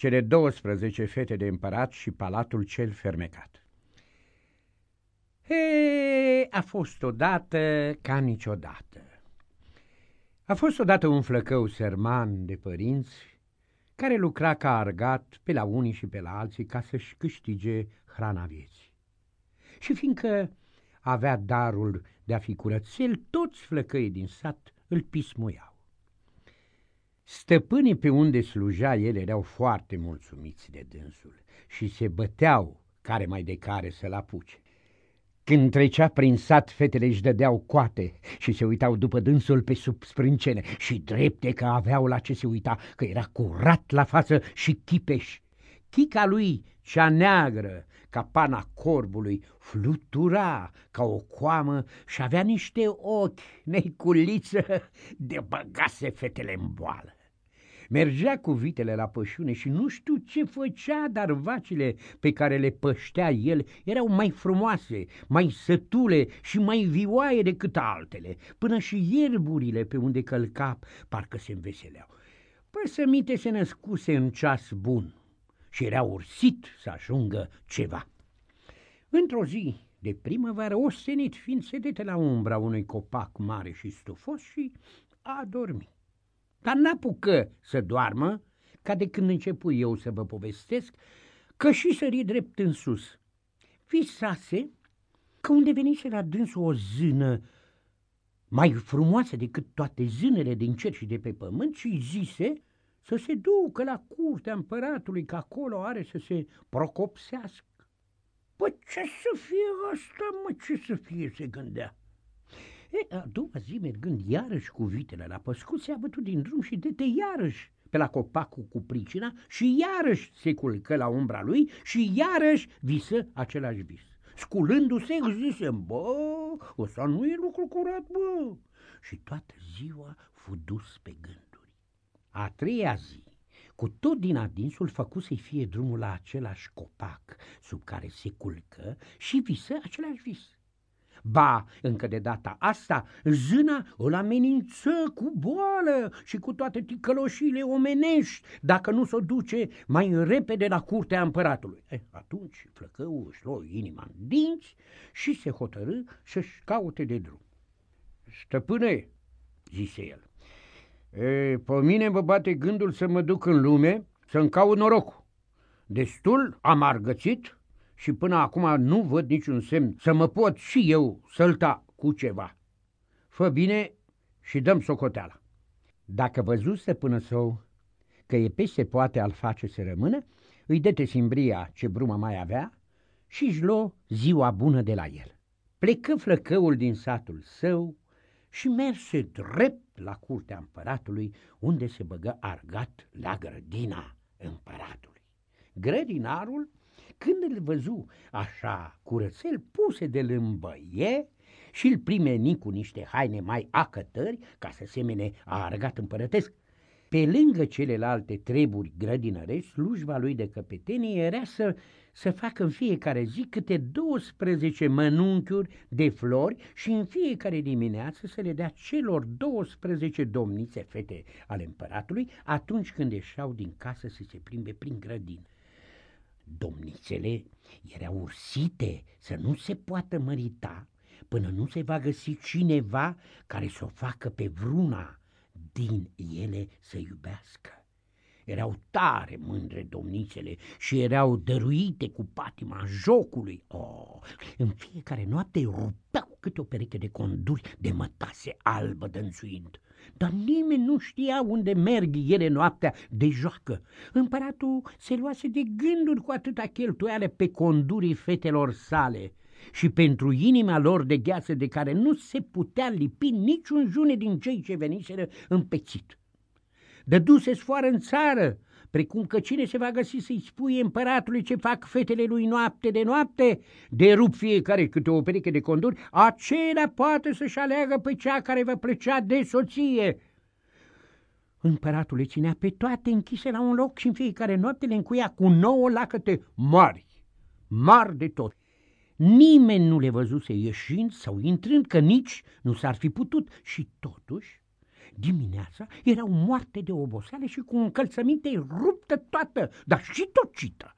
cele 12 fete de împărat și palatul cel fermecat. He, a fost odată ca niciodată. A fost odată un flăcău serman de părinți care lucra ca argat pe la unii și pe la alții ca să-și câștige hrana vieții. Și fiindcă avea darul de a fi curățel, toți flăcăii din sat îl pismuiau. Stăpânii pe unde sluja el erau foarte mulțumiți de dânsul și se băteau care mai de care să-l apuce. Când trecea prin sat, fetele își dădeau coate și se uitau după dânsul pe sub sprâncene și drepte că aveau la ce se uita, că era curat la față și chipeș. Chica lui, cea neagră, ca pana corbului, flutura ca o coamă și avea niște ochi neiculiță de băgase fetele în boală. Mergea cu vitele la pășune și nu știu ce făcea, dar vacile pe care le păștea el erau mai frumoase, mai sătule și mai vioaie decât altele, până și ierburile pe unde călca parcă se înveseleau. Păsămite se născuse în ceas bun și era ursit să ajungă ceva. Într-o zi de primăvară, ostenit fiind sedete la umbra unui copac mare și stufos și a dormit. Dar n-apucă să doarmă, ca de când începu eu să vă povestesc, că și sări drept în sus. Visase că unde venise la dânsul o zână mai frumoasă decât toate zânele din cer și de pe pământ și zise să se ducă la curtea împăratului, că acolo are să se procopsească. Păi ce să fie asta, mă, ce să fie, se gândea. E, a doua zi, mergând iarăși cu vitele la păscut, se-a bătut din drum și dete iarăși pe la copacul cu pricina și iarăși se culcă la umbra lui și iarăși visă același vis. Sculându-se, zise, bă, ăsta nu e lucru curat, bă. Și toată ziua fu dus pe gânduri. A treia zi, cu tot din adinsul făcu să-i fie drumul la același copac sub care se culcă și visă același vis. Ba, încă de data asta, zâna îl amenință cu boală și cu toate ticăloșile omenești, dacă nu s-o duce mai repede la curtea împăratului. Eh, atunci flăcăul își luă inima în dinți și se hotărâ să-și caute de drum. Stăpâne, zise el, e, pe mine mă bate gândul să mă duc în lume să-mi caut norocul. Destul am argățit și până acum nu văd niciun semn să mă pot și eu sălta cu ceva. Fă bine și dăm socoteala. Dacă văzuse până său că e peste poate al face să rămână, îi dete simbria ce bruma mai avea și își luă ziua bună de la el. Plecă flăcăul din satul său și merse drept la curtea împăratului, unde se băgă argat la grădina împăratului. Grădinarul când îl văzu așa curățel, puse de lâmbăie și îl primeni cu niște haine mai acătări ca să semene a argat împărătesc. Pe lângă celelalte treburi grădinărești, slujba lui de căpetenie era să, să facă în fiecare zi câte 12 mănunchiuri de flori și în fiecare dimineață să le dea celor 12 domnițe fete ale împăratului atunci când ieșeau din casă să se plimbe prin grădină. Domnițele erau ursite să nu se poată mărita până nu se va găsi cineva care să o facă pe vruna din ele să iubească. Erau tare mândre domnițele și erau dăruite cu patima jocului. Oh, în fiecare noapte rupeau câte o pereche de conduri de mătase albă dănțuind dar nimeni nu știa unde merg ele noaptea de joacă. Împăratul se luase de gânduri cu atâta cheltuială pe condurii fetelor sale și pentru inima lor de gheață de care nu se putea lipi niciun june din cei ce veniseră împețit. Dăduse sfoară în țară, precum că cine se va găsi să-i spuie împăratului ce fac fetele lui noapte de noapte, de rup fiecare câte o pereche de conduri, acela poate să-și aleagă pe cea care va plăcea de soție. Împăratul le ținea pe toate închise la un loc și în fiecare noapte le încuia cu nouă lacăte mari, mari de tot. Nimeni nu le văzuse ieșind sau intrând, că nici nu s-ar fi putut și totuși Dimineața erau moarte de oboseală și cu încălțăminte ruptă toată, dar și tocită.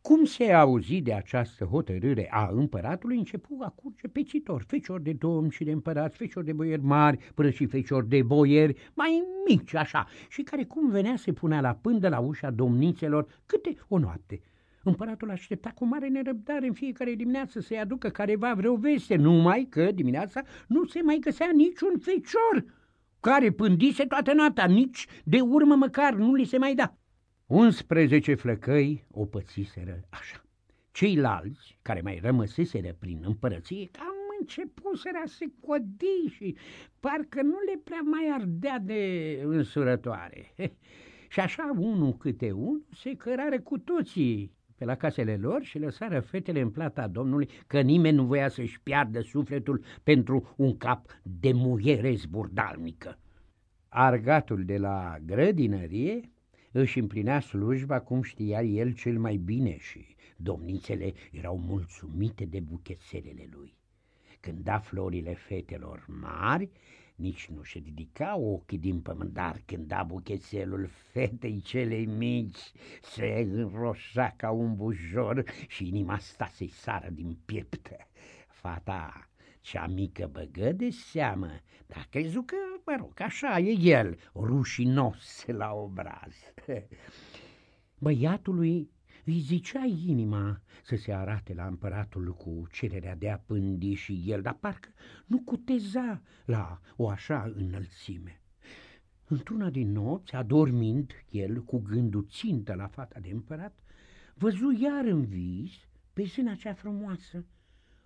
Cum se auzi de această hotărâre a împăratului, începu a curge pecitor, feciori de domn și de împărați, feciori de boieri mari, până și feciori de boieri mai mici, așa, și care cum venea se punea la pândă la ușa domnițelor câte o noapte. Împăratul aștepta cu mare nerăbdare în fiecare dimineață să-i aducă careva vreo veste, numai că dimineața nu se mai găsea niciun fecior care pândise toată noaptea, nici de urmă măcar nu li se mai da. 11 flăcăi o pățiseră așa. Ceilalți, care mai rămăseseră prin împărăție, cam începuseră a se codi și parcă nu le prea mai ardea de însurătoare. și așa, unul câte unul, se cărară cu toții pe la casele lor și lăsară fetele în plata Domnului că nimeni nu voia să-și piardă sufletul pentru un cap de muiere zburdalnică. Argatul de la grădinărie își împlinea slujba cum știa el cel mai bine și domnițele erau mulțumite de buchețelele lui. Când da florile fetelor mari, nici nu se ridica ochii din pământ, dar când da buchețelul fetei celei mici, se înroșa ca un bujor și inima sta să-i sară din piept. Fata cea mică băgă de seamă, dar crezut că, mă rog, așa e el, rușinos la obraz. Băiatului îi zicea inima să se arate la împăratul cu cererea de a pândi și el, dar parcă nu cuteza la o așa înălțime. Într-una din nopți, adormind el cu gândul țintă la fata de împărat, văzu iar în vis pe zâna cea frumoasă,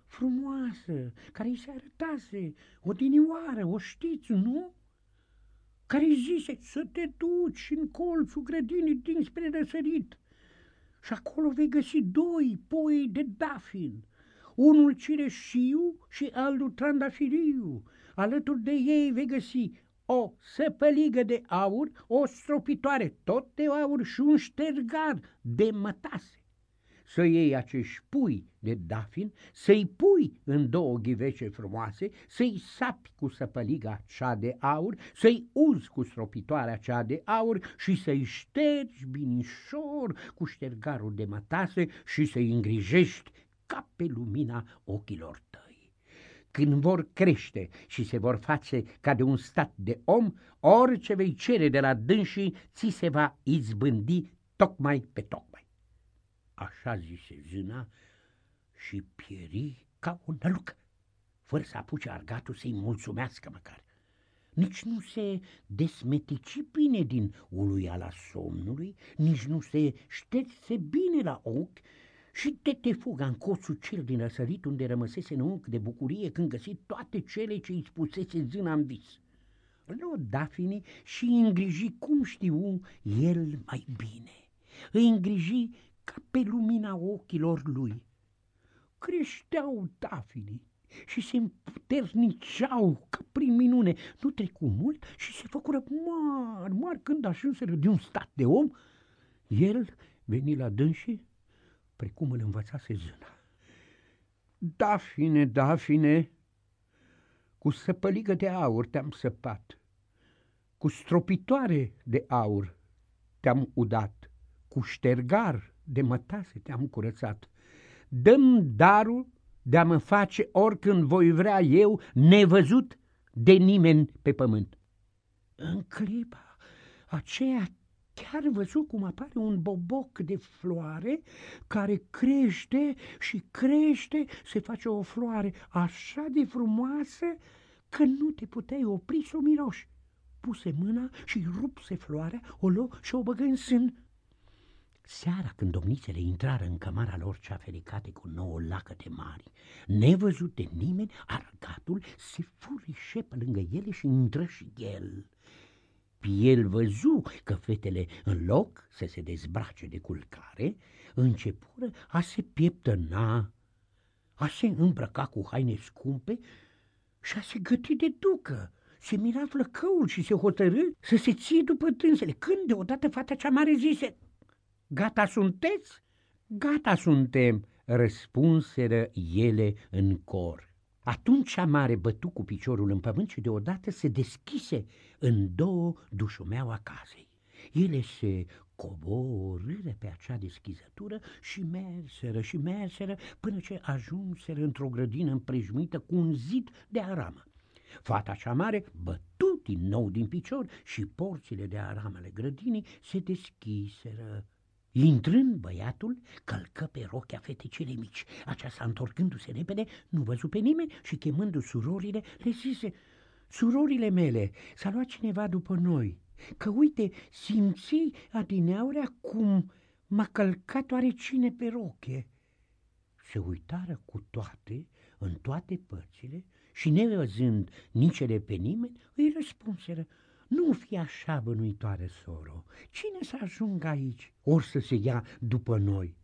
frumoasă, care îi se arătase, o dinioară, o știți, nu? Care îi zise să te duci în colțul grădinii dinspre răsărit și acolo vei găsi doi poi de dafin, unul cireșiu și altul trandafiriu. Alături de ei vei găsi o săpăligă de aur, o stropitoare tot de aur și un ștergar de mătase să iei acești pui de dafin, să-i pui în două ghivece frumoase, să-i sapi cu săpăliga cea de aur, să-i uzi cu stropitoarea cea de aur și să-i ștergi binișor cu ștergarul de mătase și să-i îngrijești ca pe lumina ochilor tăi. Când vor crește și se vor face ca de un stat de om, orice vei cere de la dânsii, ți se va izbândi tocmai pe tocmai așa zise zâna, și pieri ca o nălucă, fără să apuce argatul să-i mulțumească măcar. Nici nu se desmetici bine din uluiala somnului, nici nu se șterse bine la ochi și de te fuga în coțul cel din răsărit unde rămăsese înunc de bucurie când găsi toate cele ce îi spusese zâna în vis. Luă Dafine și îi îngriji cum știu el mai bine. Îi îngriji ca pe lumina ochilor lui. Creșteau tafinii și se împuterniceau ca prin minune. Nu trecu mult și se făcură mari, mari când ajunseră de un stat de om. El veni la dânsi, precum îl învățase zâna. Dafine, Dafine, cu săpăligă de aur te-am săpat, cu stropitoare de aur te-am udat, cu ștergar de mătase te-am curățat. Dăm darul de a mă face oricând voi vrea eu, nevăzut de nimeni pe pământ. În clipa aceea chiar văzut cum apare un boboc de floare care crește și crește, se face o floare așa de frumoasă că nu te puteai opri să o miroși. Puse mâna și rupse floarea, o luă și o băgă în sân Seara, când domnițele intrară în cămara lor cea fericate cu nouă lacăte mari, nevăzut de nimeni, argatul se furișe pe lângă ele și intră și el. El văzu că fetele, în loc să se dezbrace de culcare, începură a se pieptăna, a se îmbrăca cu haine scumpe și a se găti de ducă. Se mira flăcăul și se hotărâ să se ție după dânsele, când deodată fata cea mare zise, Gata sunteți? Gata suntem, răspunseră ele în cor. Atunci mare bătu cu piciorul în pământ și deodată se deschise în două dușumeaua casei. Ele se coborâre pe acea deschizătură și merseră și merseră până ce ajunseră într-o grădină împrejmuită cu un zid de aramă. Fata cea mare bătu din nou din picior și porțile de aramele grădinii se deschiseră. Intrând băiatul, călcă pe rochea feticele mici. Aceasta, întorcându-se repede, nu văzu pe nimeni și chemându surorile, le zise, Surorile mele, s-a luat cineva după noi, că uite, simți adineaurea cum m-a călcat oarecine pe roche. Se uitară cu toate, în toate părțile, și nevăzând nicele pe nimeni, îi răspunseră, nu fi așa, bănuitoare soro, cine să ajungă aici, ori să se ia după noi?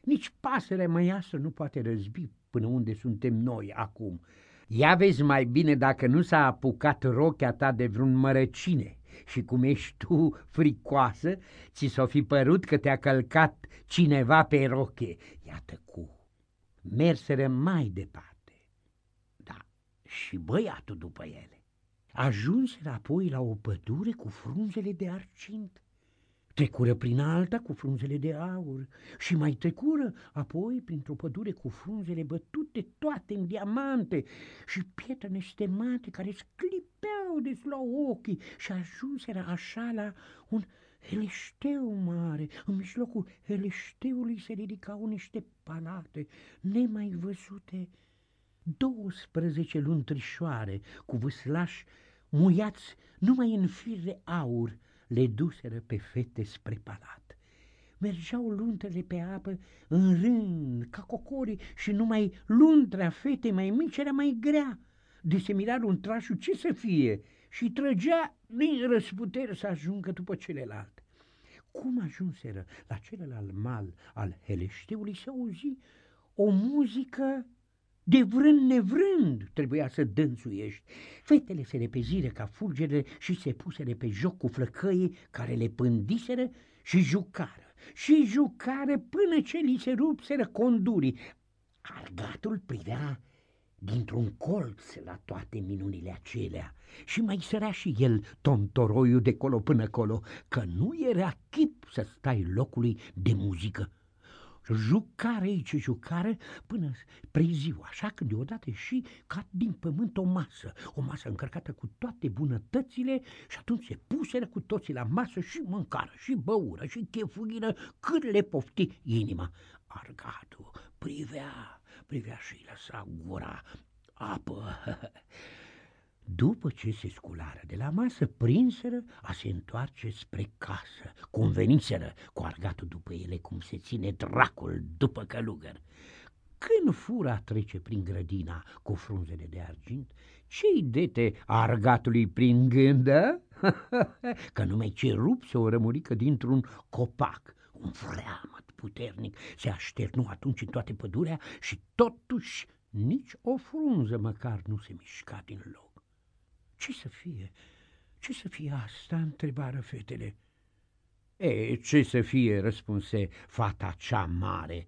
Nici pasărea măiasă nu poate răzbi până unde suntem noi acum. Ia vezi mai bine dacă nu s-a apucat rochea ta de vreun mărăcine și cum ești tu fricoasă, ți s-o fi părut că te-a călcat cineva pe roche. Iată cu. Merseră mai departe. Da, și băiatul după ele. Ajunseră apoi la o pădure cu frunzele de argint. Trecură prin alta cu frunzele de aur și mai trecură apoi printr-o pădure cu frunzele bătute toate în diamante și pietre nestemate care sclipeau de la ochii și ajunseră așa la un heleșteu mare. În mijlocul heleșteului se ridicau niște palate nemai văzute 12 luni trișoare cu vâslași muiați numai în fir de aur le duseră pe fete spre palat. Mergeau luntele pe apă în rând, ca cocorii, și numai luntrea fetei mai mici era mai grea. De se mira un trașul ce să fie și trăgea din răsputere să ajungă după celălalt. Cum ajunseră la celălalt mal al Heleșteului să auzi o muzică de vrând nevrând trebuia să dânsuiești. Fetele se repeziră ca fulgere și se puseră pe joc cu flăcăii care le pândiseră și jucară. Și jucară până ce li se rupseră condurii. Argatul privea dintr-un colț la toate minunile acelea și mai sărea și el tontoroiul de colo până colo, că nu era chip să stai locului de muzică jucare ce jucare până preziu, așa că deodată și ca din pământ o masă, o masă încărcată cu toate bunătățile și atunci se puseră cu toții la masă și mâncară, și băură, și chefuiră cât le pofti inima. Argatul privea, privea și lăsa gura apă După ce se sculară de la masă, prinseră a se întoarce spre casă. Conveniseră cu argatul după ele cum se ține dracul după călugăr. Când fura trece prin grădina cu frunzele de argint, ce-i dete argatului prin gândă? Că numai ce rupse o rămurică dintr-un copac. Un freamăt puternic se așternu atunci în toate pădurea și totuși nici o frunză măcar nu se mișca din loc. Ce să fie? Ce să fie asta?" întrebară fetele. E, ce să fie?" răspunse fata cea mare.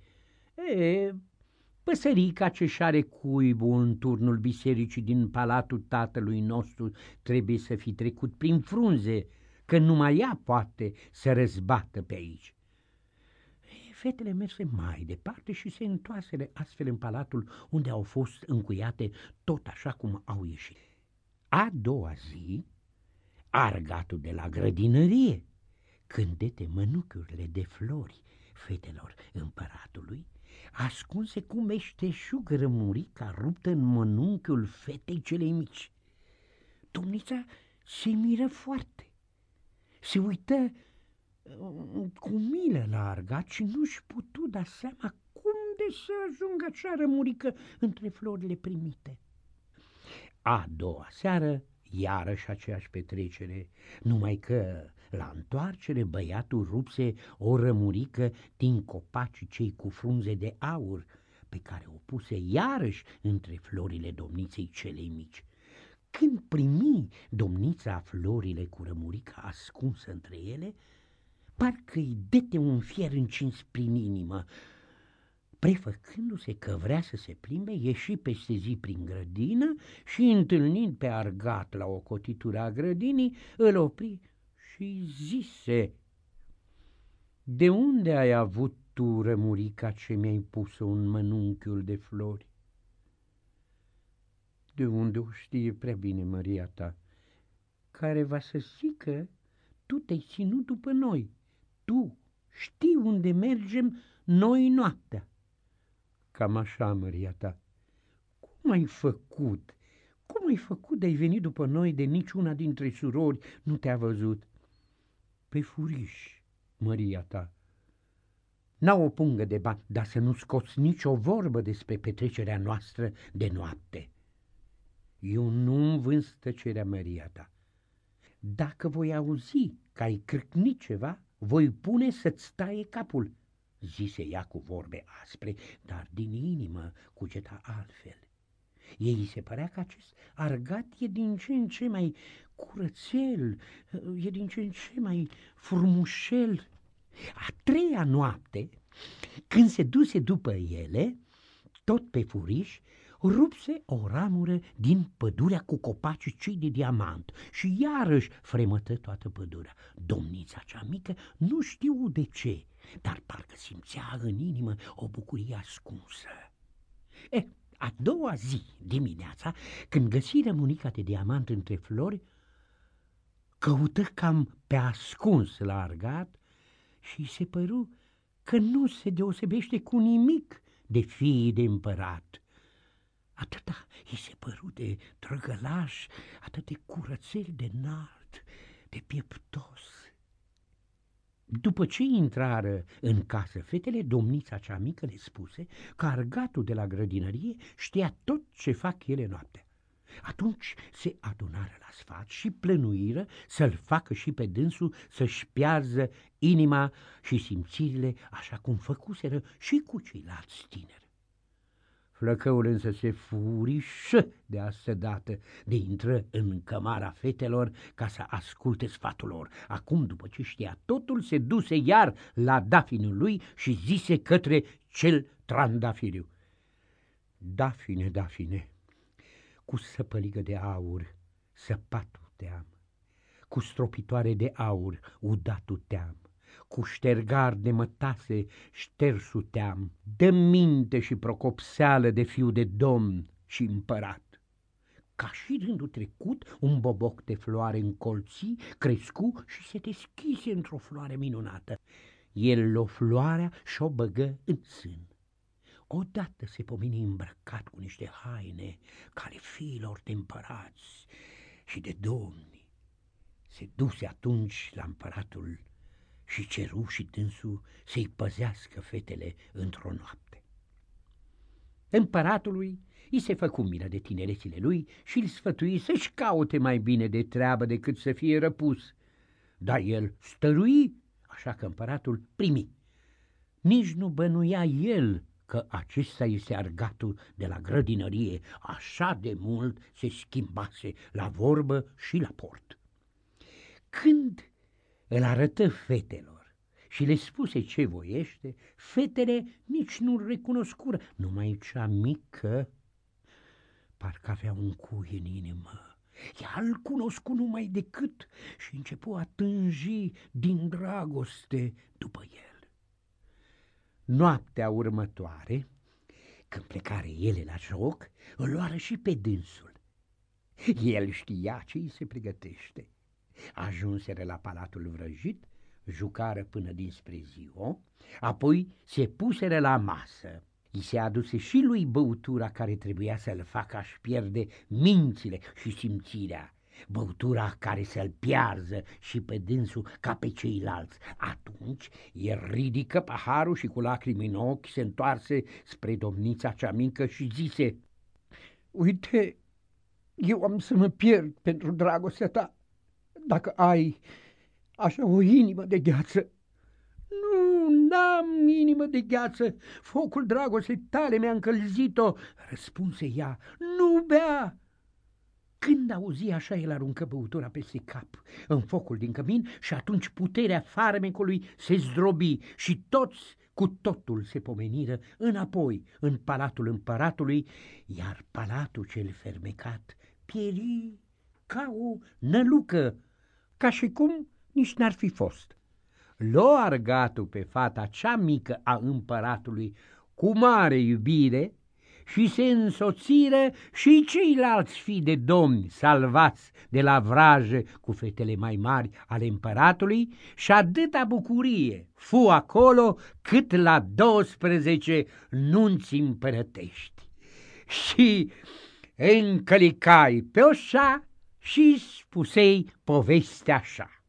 E, păsărica ce are cuibul în turnul bisericii din palatul tatălui nostru trebuie să fi trecut prin frunze, că numai ea poate să răzbată pe aici. Fetele merse mai departe și se întoarseră astfel în palatul unde au fost încuiate tot așa cum au ieșit. A doua zi, argatul de la grădinărie, când dete mănuchiurile de flori fetelor împăratului, ascunse cu meșteșug rămurica ruptă în mănunchiul fetei celei mici. Domnița se miră foarte, se uită uh, cu milă la argat și nu-și putu da seama cum de să ajungă acea rămurică între florile primite. A doua seară, iarăși aceeași petrecere, numai că, la întoarcere, băiatul rupse o rămurică din copacii cei cu frunze de aur, pe care o puse iarăși între florile domniței celei mici. Când primi domnița florile cu rămurica ascunsă între ele, parcă îi dete un fier încins prin inimă. Prefăcându-se că vrea să se plimbe, ieși peste zi prin grădină și, întâlnind pe argat la o cotitură a grădinii, îl opri și zise, De unde ai avut tu, rămurica, ce mi-ai pus-o în mănunchiul de flori? De unde o știe prea bine Maria ta, care va să zică, tu te-ai ținut după noi, tu știi unde mergem noi noaptea. Cam așa, Maria ta. Cum ai făcut? Cum ai făcut de ai venit după noi de niciuna dintre surori nu te-a văzut? Pe furiș, Maria ta. N-au o pungă de bani, dar să nu scoți nicio vorbă despre petrecerea noastră de noapte. Eu nu-mi vând tăcerea Maria ta. Dacă voi auzi că ai crâcnit ceva, voi pune să-ți taie capul zise ea cu vorbe aspre, dar din inimă cugeta altfel. Ei se părea că acest argat e din ce în ce mai curățel, e din ce în ce mai frumușel. A treia noapte, când se duse după ele, tot pe furiș, rupse o ramură din pădurea cu copaci cei de diamant și iarăși fremătă toată pădurea. Domnița cea mică nu știu de ce, dar parcă simțea în inimă o bucurie ascunsă. E, a doua zi dimineața, când găsi rămunica de diamant între flori, căută cam pe ascuns la argat și se păru că nu se deosebește cu nimic de fiii de împărat. Atâta îi se păru de drăgălaș, atât de curățel de înalt, de pieptos. După ce intrară în casă fetele, domnița cea mică le spuse că argatul de la grădinărie știa tot ce fac ele noaptea. Atunci se adunară la sfat și plănuiră să-l facă și pe dânsul să-și piarză inima și simțirile așa cum făcuseră și cu ceilalți tineri. Flăcăul însă se furișă de astă dată de intră în cămara fetelor ca să asculte sfatul lor. Acum, după ce știa totul, se duse iar la dafinul lui și zise către cel trandafiriu. Dafine, Dafine, cu săpăligă de aur, săpatul te-am, cu stropitoare de aur, udatul te-am cu ștergar de mătase ștersu team, dă minte și procopseală de fiu de domn și împărat. Ca și rândul trecut, un boboc de floare încolți, crescu și se deschise într-o floare minunată. El o floarea și-o băgă în sân. Odată se pomeni îmbrăcat cu niște haine care fiilor de împărați și de domni. Se duse atunci la împăratul și ceru și dânsul să-i păzească fetele într-o noapte. Împăratului i se făcu milă de tinerețile lui și îl sfătui să-și caute mai bine de treabă decât să fie răpus. Dar el stărui, așa că împăratul primi. Nici nu bănuia el că acesta este argatul de la grădinărie, așa de mult se schimbase la vorbă și la port. Când îl arătă fetelor și le spuse ce voiește, fetele nici nu-l recunoscură, numai cea mică parcă avea un cui în inimă. Ea îl cunoscu numai decât și începu a tânji din dragoste după el. Noaptea următoare, când plecare ele la joc, îl luară și pe dânsul. El știa ce îi se pregătește Ajunseră la palatul vrăjit, jucară până dinspre ziua, apoi se puseră la masă. I se aduse și lui băutura care trebuia să-l facă aș pierde mințile și simțirea, băutura care să-l piarză și pe dânsul ca pe ceilalți. Atunci el ridică paharul și cu lacrimi în ochi se întoarse spre domnița cea mică și zise, Uite, eu am să mă pierd pentru dragostea ta dacă ai așa o inimă de gheață. Nu, n-am inimă de gheață, focul dragostei tale mi-a încălzit-o, răspunse ea, nu bea. Când auzi așa, el aruncă băutura peste cap în focul din cămin și atunci puterea farmecului se zdrobi și toți cu totul se pomeniră înapoi în palatul împăratului, iar palatul cel fermecat pieri ca o nălucă, ca și cum nici n-ar fi fost. Lo argatul pe fata cea mică a împăratului cu mare iubire și se însoțiră și ceilalți fii de domni salvați de la vraje cu fetele mai mari ale împăratului și atâta bucurie fu acolo cât la 12 nunți împărătești. Și încălicai pe oșa și spusei povestea așa.